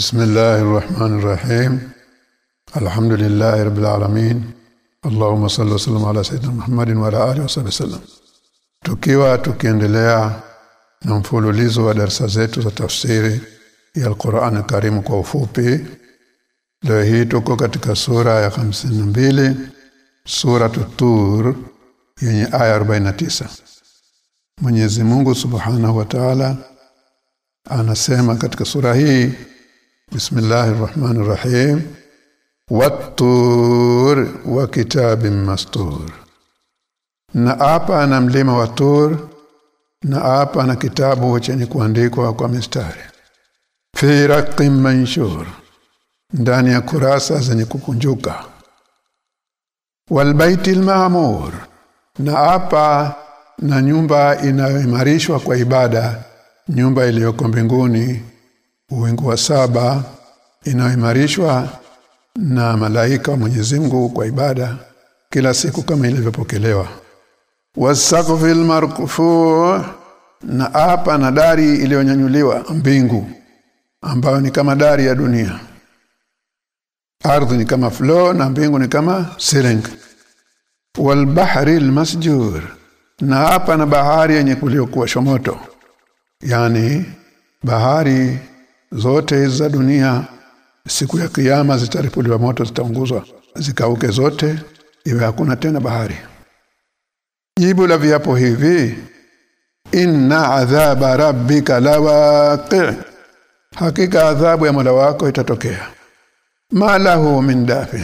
بسم الله الرحمن الرحيم الحمد لله رب العالمين اللهم صل وسلم على سيدنا محمد وعلى اله وصحبه وسلم tukiwa tukiendelea na mfululizo wa darasa zetu za tafsiri ya Al-Qur'an Karim kwa ufupi leo hii tuko katika sura ya 52 sura Tur yenye aya 49 Mwenyezi Mungu Subhanahu wa Ta'ala anasema katika sura hii Bismillahir Rahmanir Rahim Wat-tur wa kitabin mastur. Na hapa na mlima wa Tur na hapa na kitabu chenye kuandikwa kwa mistari. Fi raqim manshur ndani ya kurasa zenye kukunjuka. Wal baitil ma'mur na hapa na nyumba inayoimarishwa kwa ibada nyumba iliyoko mbinguni uwingu wa saba inayoimarishwa na malaika wa Mwenyezi Mungu kwa ibada kila siku kama ilivyopokelewa. Wasaqfil marfu na hapa na dari iliyonyanyuliwa mbingu ambayo ni kama dari ya dunia. Ardhi ni kama floor na mbingu ni kama ceiling. Wal bahri masjur na hapa na bahari yenye kuliokuwa shomoto. Yani bahari zote za dunia siku ya kiyama zitaripuliwa moto zitaunguzwa zikauke zote iwe hakuna tena bahari. Jibu la viapo hivi inna adhaba rabbika lawaqi. Hakika adhabu ya Mola wako itatokea. Malahu min dafi.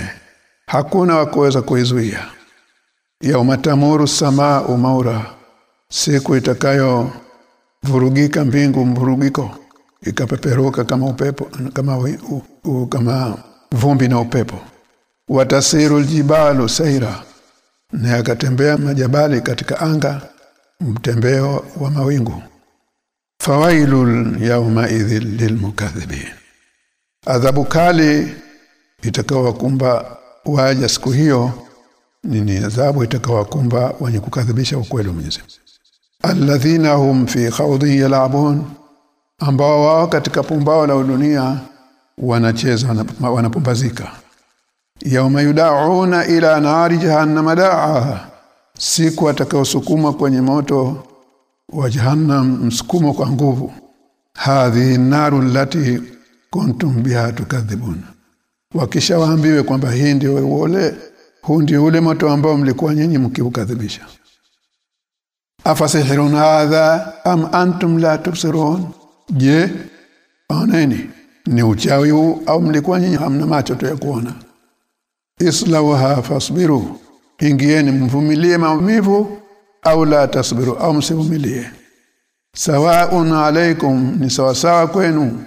Hakuna wa kuweza kuizuia. Yauma tamuru samaa maura siku itakayo vurugika mbingu mvurugiko ikapeperuka kama upepo kama u, u, kama vumbi na upepo. Watasiru aljibalu saira na akatembea majabali katika anga mtembeo wa mawingu. Fawailul yawma idhil adhabu kali itakawakumba waja siku hiyo nini adhabu itakawakumba wenye kukadhibisha ukweli Mwenyezi alladhina hum fi khawdin yal'abun ambao wao katika pumbao la dunia wanacheza wanapumbazika. Yauma yudauna ila nari jahannama daa siku atakaosukuma kwenye moto wa jahannam msukumo kwa nguvu. Hadhi naru lati kuntum biha tukadhibun. Wakisha waambiwe kwamba hii ndio ule huu ndio ule moto ambao mlikuwa nyinyi mkiukadhibisha. Afasihirun hadha am antum la tubsirun je oneni ni uchawi huu au mlikuwa nyinyi hamna macho tu ya kuona? Islauha fasbiru ingieni mvumilie maumivu au la tasbiru au msivumilie. Sawaun alaikum ni sawasawa kwenu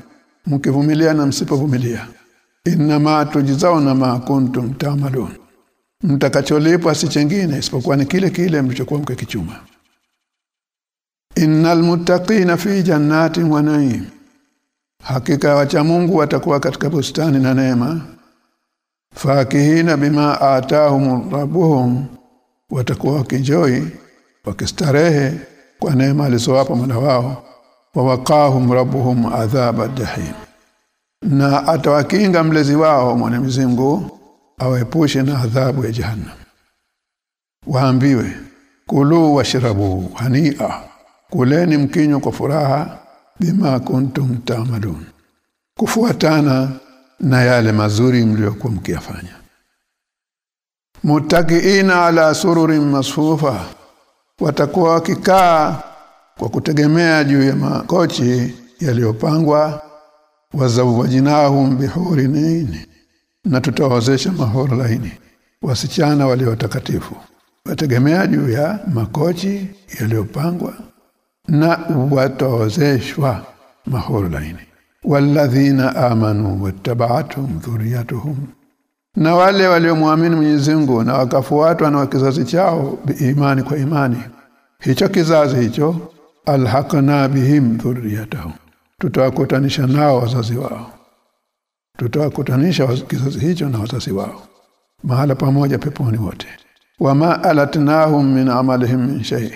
mkivumilia na msipovumilia. Inma tujzauna ma kuntum ta'malun. Mtakacholipwa si chengine isipokuwa ni kile kile mlichokuwa mkikichuma innal muttaqina fi jannatin wa na'im. Hakika wacha Mungu watakuwa katika bustani na neema. Fakihina bima atahum rabbuhum. Watakuwa wakinjoi wakistarehe kwa neema alizowapa Mola wao. Wa waqahum rabbuhum adhaba jahim. Na atawakinga mlezi wao Mwenyezi Mungu awepushe na adhabu ya jahannam. Waambiwe kulu washrabu hania kuleni mkinyo kwa furaha bima kuntum tamalun. Kufuatana na yale mazuri mliokuwa mkiyafanya. Mutakiina ala sururin masfufa. Watakuwa wakikaa kwa kutegemea juu ya makochi yaliyopangwa. Wazawajinahum bihurin na tutawazesha mahoro laini. Wasichana walio watakatifu. Wategemea juu ya makochi yaliyopangwa na watawezeshwa mahoro laini. Walladhina amanu wattaba'atuhum dhurriyyatuhum. Na wale waliomwamini Mwenyezi Mungu na wakafuatwa na kizazi chao biimani kwa imani hicho kizazi hicho alhaqna bihim dhurriyyatuhum. Tutawakutanisha nao wazazi wao. Tutawakutanisha kizazi hicho na wazazi wao. Mahala pamoja peponi wote. Wama alatnahum min amalihim min shay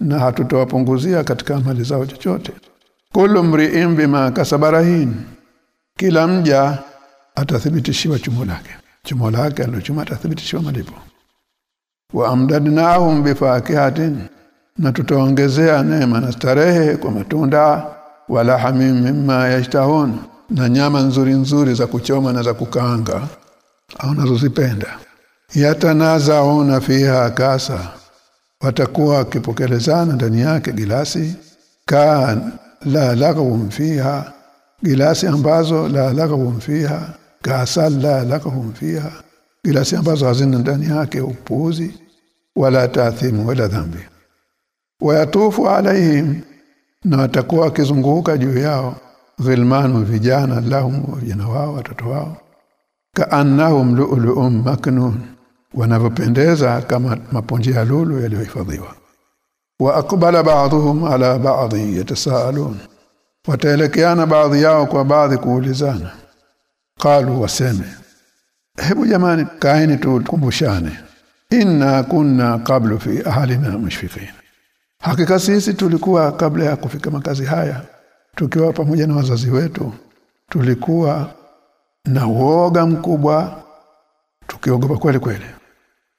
na hatutawapunguzia katika amali zao chochote. Kullu mri'in bima kasabarahin kila mja atathibitishiwa chumo lake. Chumo lake alilochuma atathibitishiwa malipo. Wa amdadnahum bifakihatin na tutaongezea neema na starehe kwa matunda. Wala hamim mimma yashtahun. Na nyama nzuri nzuri za kuchoma na za kukaanga. Au nazozipenda. Yatanazauna fiha kasa watakuwa kipokelezana ndani yake gilasi. Ka la lagawum fiha gilasi ambazo la lagawum fiha kasal la lagawum fiha gilasi ambazo hazina ndani yake upuzi wala taathimu wala dhambi. Wayatufu alaihim na watakuwa kizunguka juu yao ghilmanu vijana lahum vijana wao watoto wao. Kaannahum lu'lu'um maknun wanavyopendeza kama maponji ya lulu yaliyohifadhiwa. Wa akbala ba'dhum ala ba'dhi yatasaalun. Wataelekeana baadhi yao kwa baadhi kuulizana. Qalu waseme hebu jamani kaeni tukumbushane. Inna kunna qablu fi ahlina mushfiqin. Hakika sisi tulikuwa kabla ya kufika makazi haya tukiwa pamoja na wazazi wetu tulikuwa na uoga mkubwa tukiogopa kweli kweli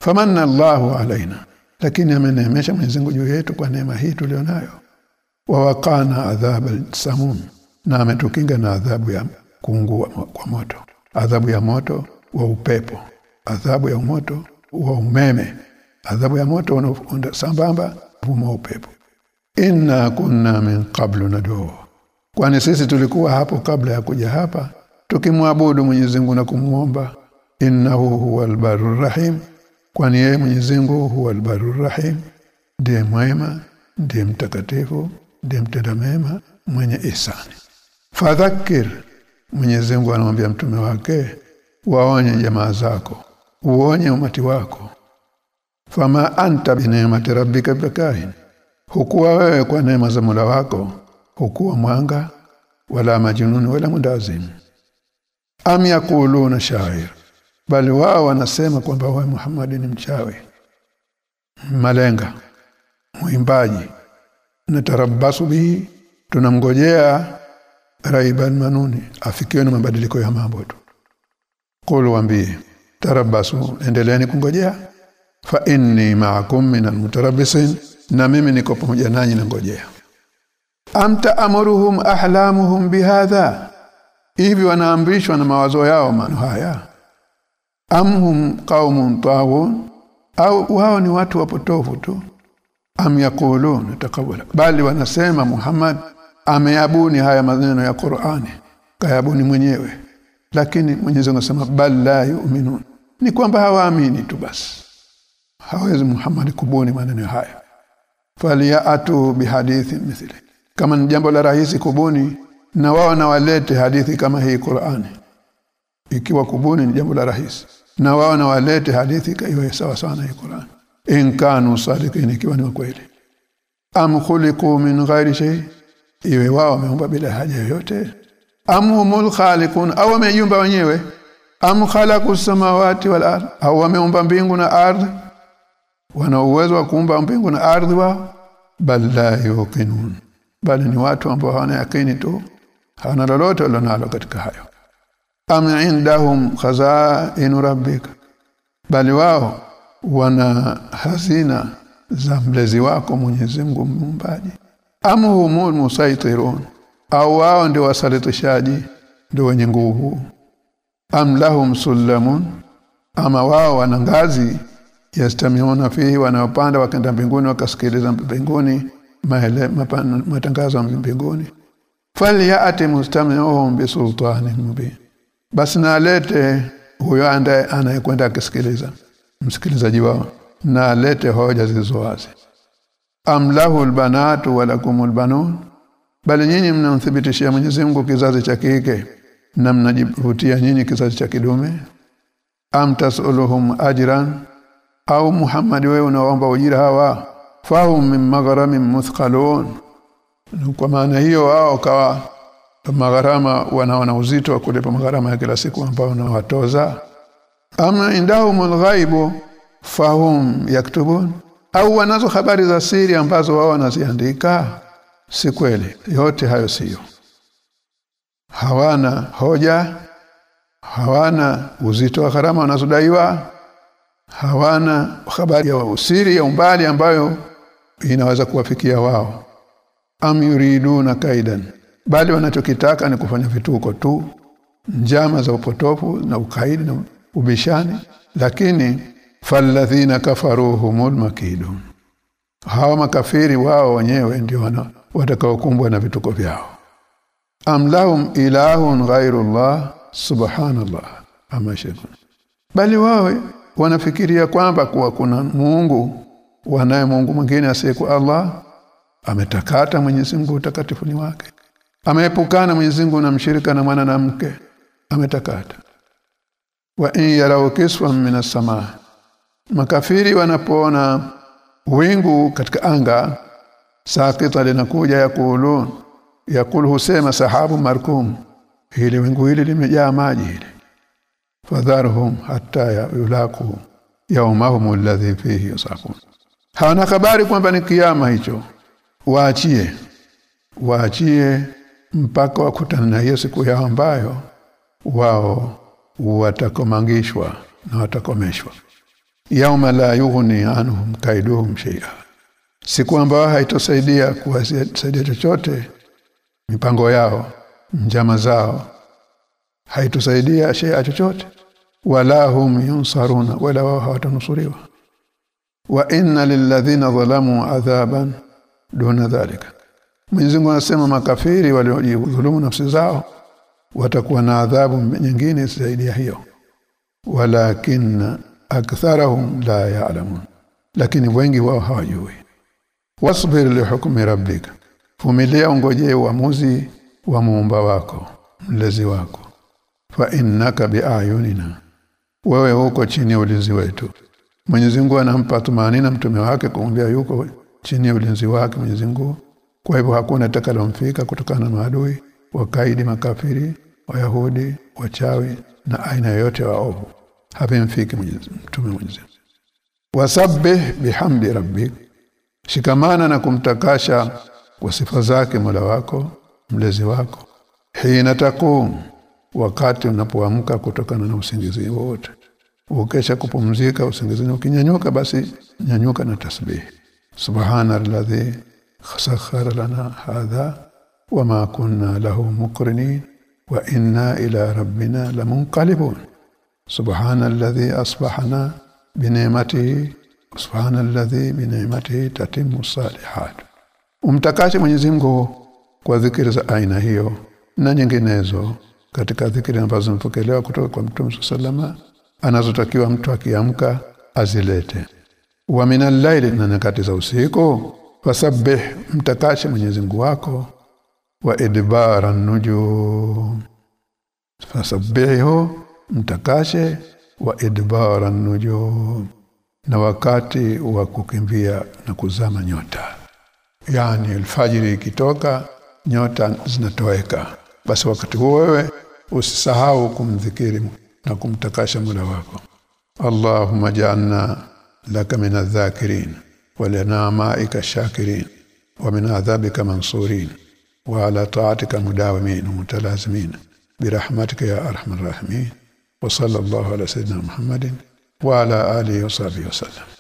famanna Allahu alaina lakini ameneemesha Mwenyezi Mungu juu yetu kwa neema hii tulionayo. Wa waqana adhab samum na ametukinga na adhabu ya kuungua kwa moto. Adhabu ya moto wa upepo. Adhabu ya moto wa umeme. Adhabu ya moto sambamba vuma upepo. Inna kunna min qablu nadu. Kwani sisi tulikuwa hapo kabla ya kuja hapa tukimwabudu Mwenyezi Mungu na kumuomba innahu huwal barur rahim kwani yeye Mwenyezi Mungu huwa barur rahim ndiye mwema ndiye mtakatifu ndiye mtenda mema mwenye ihsani. Fadhakir Mwenyezi Mungu anamwambia mtume wake waonye jamaa zako uonye umati wako. Fama anta binemati rabbika bikahin hukuwa wewe kwa neema za Mola wako hukuwa mwanga wala majununi wala mudazim am yakuluna shair bali wao wanasema kwamba wewe Muhammad ni mchawi malenga mwimbaji. Natarabasu bihi tunamgojea raiban manuni afikiwe na mabadiliko ya mambo tu. Qul waambie tarabasu endeleeni kungojea. Fa inni ma'akum minal mutarabbisin na mimi niko pamoja nanyi nangojea. Amta amuruhum ahlamuhum bihadha? Hivi wanaamrishwa na mawazo yao manu haya amhum qaumun tawun au wao ni watu wapotofu tu? Am yaqulun takawala bali wanasema Muhammad ameabuni haya maneno ya Qur'ani kayabuni mwenyewe. Lakini Mwenyezi Mungu anasema bal la yu'minun. Ni kwamba hawaamini tu basi. Hawezi Muhammad kubuni maneno haya. Faliyatu bihadithi mithli. Kama ni jambo la rahisi kubuni na wao na walete hadithi kama hii Qur'ani. Ikiwa kubuni ni jambo la rahisi na wao na walete hadithi iwe sawa sawa na Qur'an. In kanu sadiqin ikiwa ni kweli. Am khuliqu min ghairi shay iwe wao wameumba bila haja yoyote. Am humul khaliqun au wameumba wenyewe. Am khalaqu samawati wal ard au wameumba mbingu na ardhi. Wana uwezo wa kuumba mbingu na ardhi wao? Bal la yuqinun. Bali ni watu ambao hawana yakini tu. Hawana lolote walionalo katika hayo am indahum khazainu rabbika. Bali wao wana hazina za mlezi wako Mwenyezi Mungu muumbaji. Am humul musaitirun au wao ndio wasalitishaji ndio wenye nguvu. Am lahum sulamun ama wao wana ngazi yastamiona fihi wanaopanda wakenda mbinguni wakasikiliza mbinguni matangazo ya mbinguni. Falyati mustami'uhum bisultani mubin basi na alete huyo ande anayekwenda akisikiliza msikilizaji wao na alete hoja zilizo wazi. Amlahu albanatu walakumul banun bali nyinyi mnamthibitishia Mwenyezi Mungu kizazi cha kike na mnajivutia nyinyi kizazi cha kidume. Am tasuluhum ajran. Au Muhammad wewe unaomba ujira hawa? Fahum min maghramin muthqalun. Kwa maana hiyo wao kawa magharama wanaona uzito wa kulipa magharama ya kila siku ambao wanawatoza ama indahumul ghaibu fahum yaktubun. Au wanazo habari za siri ambazo wao wanaziandika? Si kweli. Yote hayo siyo. Hawana hoja hawana uzito wa gharama wanazodaiwa hawana habari ya usiri ya umbali ambayo inaweza kuwafikia wao. Am yuriduna kaidan bali wanachokitaka ni kufanya vituko tu njama za upotofu na ukaidi na ubishani lakini falladhina kafaru humul makidun hawa makafiri wao wenyewe ndio watakaokumbwa na vituko vyao. Amlahum lahum ghairu ghairullah subhanallah. Ama bali wao wanafikiria kwamba kuwa kuna Mungu wanaye Mungu mwingine asiyekuwa Allah ametakata Mwenyezi Mungu utakatifuni wake ameepukana Mwenyezi Mungu na mshirika na mwana na mke. Ametakata. Wa in yarau kiswan min as-samaa. Makafiri wanapoona wingu katika anga sakita linakuja yakulun. Yakul husema sahabu markum. Hili wingu hili limejaa maji hili. Fadharhum hatta yulaku yaumahum alladhi fihi yusaqun. Hawana habari kwamba ni kiyama hicho. Waachie. Waachie mpaka wakutana na hiyo siku yao ambayo wao watakomangishwa na watakomeshwa. Yauma la yughni anhum kaiduhum shay'a. Siku ambayo haitosaidia kuwasaidia chochote mipango yao njama zao haitosaidia shay'a chochote. Wala hum yunsaruna wala wao hawatanusuriwa. Wa inna lilladhina zalamu adhaban duna dhalika Mwenyezi Mungu anasema makafiri waliojidhulumu nafsi zao watakuwa na adhabu nyingine zaidi ya hiyo. Walakin aktharahum la ya'lamun. Lakini wengi wao hawajui. Wasbir li hukmi rabbika. Fumilia ungojee uamuzi wa muumba wako mlezi wako. Fa innaka biayunina wewe uko chini ya ulinzi wetu. Mwenyezi Mungu anampa tumaini na mtume wake kumwambia yuko chini ya ulinzi wake Mwenyezi Mungu kwa hivyo hakuna atakalomfika kutokana na adui wakaidi makafiri wayahudi wachawi na aina yoyote waovu. Havimfiki Mwenyezi mtume Mwenyezi. Wasabbih bihamdi rabbik. Shikamana na kumtakasha kwa sifa zake Mola wako mlezi wako. Hina takum wakati unapoamka kutokana na usingizi wote ukesha kupumzika usingizini ukinyanyuka basi nyanyuka na tasbihi subhana alladhi sakhara lana hadha وما kunna lahu مقرنين wa inna ila rabbina سبحان subhana أصبحنا بنعمته سبحان الذي بنعمته تتم الصالحات salihat. Umtakashe Mwenyezi Mungu kwa dhikri za aina hiyo na nyinginezo katika dhikri ambazo zimepokelewa kutoka kwa Mtume sallama anazotakiwa mtu akiamka azilete. Wa minal layli na nyakati za usiku fasabbih mtakashe Mwenyezi Mungu wako wa idbara nujum fasabbihu mtakashe wa idbara nujum na wakati wa kukimbia na kuzama nyota. Yani alfajiri ikitoka nyota zinatoweka. Basi wakati huo wewe usisahau kumdhikiri na kumtakasha mula wako. Allahumma ja'alna laka min ولنعمائك الشاكرين ومن عذابك منصورين وعلى طاعتك مداومين ومتلازمين. برحمتك يا أرحم الراحمين. وصلى الله على سيدنا محمد وعلى آله وصحبه وسلم.